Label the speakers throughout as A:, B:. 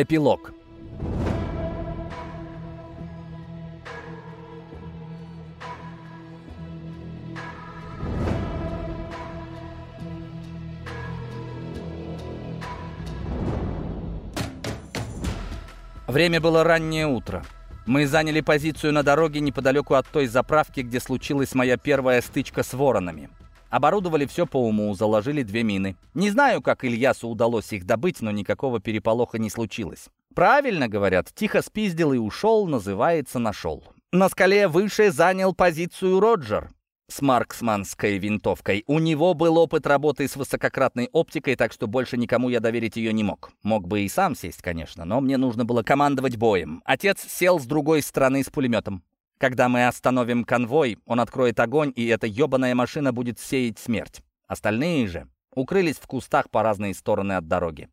A: Эпилог. Время было раннее утро. Мы заняли позицию на дороге неподалеку от той заправки, где случилась моя первая стычка с воронами. Оборудовали все по уму, заложили две мины. Не знаю, как Ильясу удалось их добыть, но никакого переполоха не случилось. Правильно говорят, тихо спиздил и ушел, называется нашел. На скале выше занял позицию Роджер с марксманской винтовкой. У него был опыт работы с высокократной оптикой, так что больше никому я доверить ее не мог. Мог бы и сам сесть, конечно, но мне нужно было командовать боем. Отец сел с другой стороны с пулеметом. Когда мы остановим конвой, он откроет огонь, и эта ебаная машина будет сеять смерть. Остальные же укрылись в кустах по разные стороны от дороги.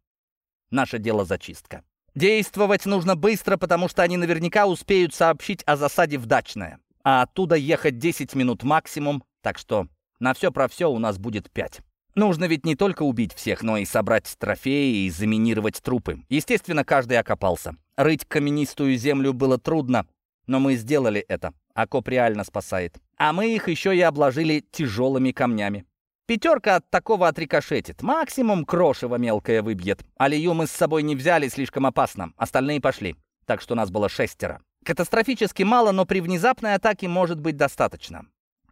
A: Наше дело зачистка. Действовать нужно быстро, потому что они наверняка успеют сообщить о засаде в Дачное. А оттуда ехать 10 минут максимум, так что на все про все у нас будет 5. Нужно ведь не только убить всех, но и собрать трофеи и заминировать трупы. Естественно, каждый окопался. Рыть каменистую землю было трудно, но мы сделали это. Окоп реально спасает. А мы их еще и обложили тяжелыми камнями. Пятерка от такого отрикошетит. Максимум крошево мелкое выбьет. Алию мы с собой не взяли, слишком опасно. Остальные пошли. Так что нас было шестеро. Катастрофически мало, но при внезапной атаке может быть достаточно.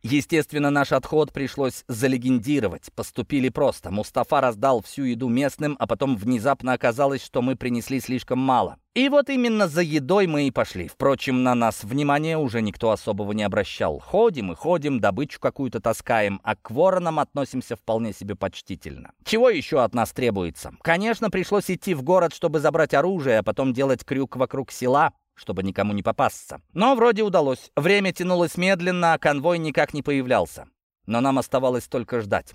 A: Естественно, наш отход пришлось залегендировать. Поступили просто. Мустафа раздал всю еду местным, а потом внезапно оказалось, что мы принесли слишком мало. И вот именно за едой мы и пошли. Впрочем, на нас внимания уже никто особого не обращал. Ходим и ходим, добычу какую-то таскаем, а к воронам относимся вполне себе почтительно. Чего еще от нас требуется? Конечно, пришлось идти в город, чтобы забрать оружие, а потом делать крюк вокруг села, чтобы никому не попасться. Но вроде удалось. Время тянулось медленно, а конвой никак не появлялся. Но нам оставалось только ждать.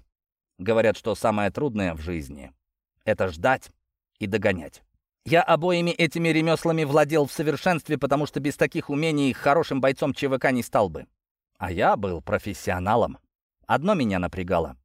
A: Говорят, что самое трудное в жизни — это ждать и догонять. Я обоими этими ремеслами владел в совершенстве, потому что без таких умений хорошим бойцом ЧВК не стал бы. А я был профессионалом. Одно меня напрягало.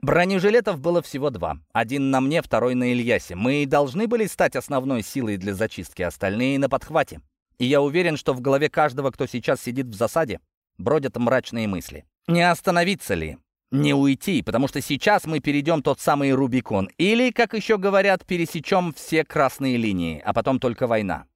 A: Бронежилетов было всего два. Один на мне, второй на Ильясе. Мы и должны были стать основной силой для зачистки, остальные на подхвате. И я уверен, что в голове каждого, кто сейчас сидит в засаде, бродят мрачные мысли. Не остановиться ли? Не уйти, потому что сейчас мы перейдем тот самый Рубикон. Или, как еще говорят, пересечем все красные линии, а потом только война.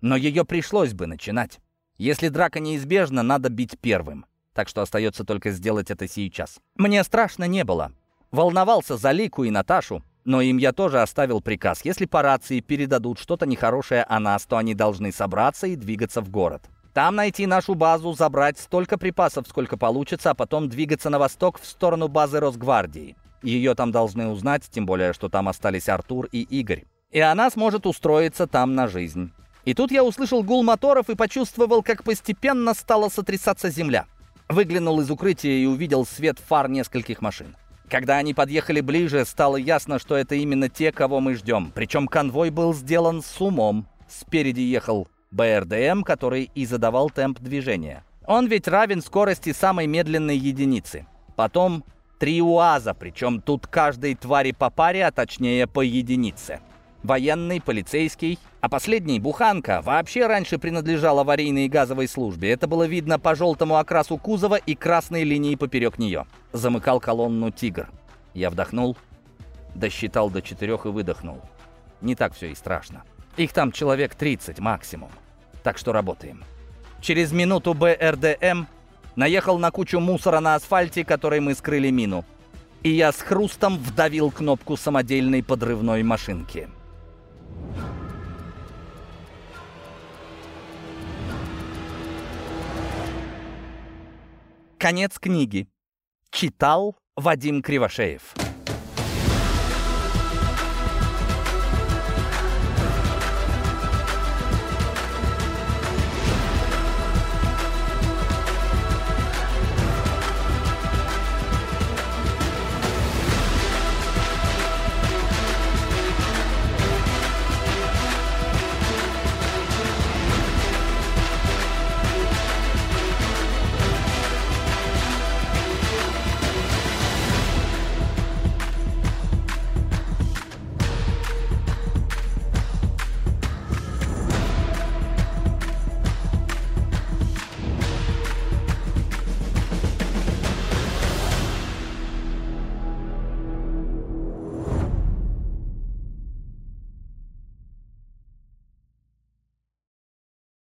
A: Но ее пришлось бы начинать. Если драка неизбежна, надо бить первым. Так что остается только сделать это сейчас. Мне страшно не было. Волновался за Лику и Наташу, но им я тоже оставил приказ. Если по рации передадут что-то нехорошее о нас, то они должны собраться и двигаться в город. Там найти нашу базу, забрать столько припасов, сколько получится, а потом двигаться на восток в сторону базы Росгвардии. Ее там должны узнать, тем более, что там остались Артур и Игорь. И она сможет устроиться там на жизнь. И тут я услышал гул моторов и почувствовал, как постепенно стала сотрясаться земля. Выглянул из укрытия и увидел свет фар нескольких машин. Когда они подъехали ближе, стало ясно, что это именно те, кого мы ждем. Причем конвой был сделан с умом. Спереди ехал БРДМ, который и задавал темп движения. Он ведь равен скорости самой медленной единицы. Потом три УАЗа, причем тут каждой твари по паре, а точнее по единице военный, полицейский, а последний, буханка, вообще раньше принадлежал аварийной газовой службе. Это было видно по желтому окрасу кузова и красной линии поперек нее. Замыкал колонну «Тигр». Я вдохнул, досчитал до четырех и выдохнул. Не так все и страшно. Их там человек 30 максимум. Так что работаем. Через минуту БРДМ наехал на кучу мусора на асфальте, которой мы скрыли мину. И я с хрустом вдавил кнопку самодельной подрывной машинки. Конец книги. Читал Вадим Кривошеев.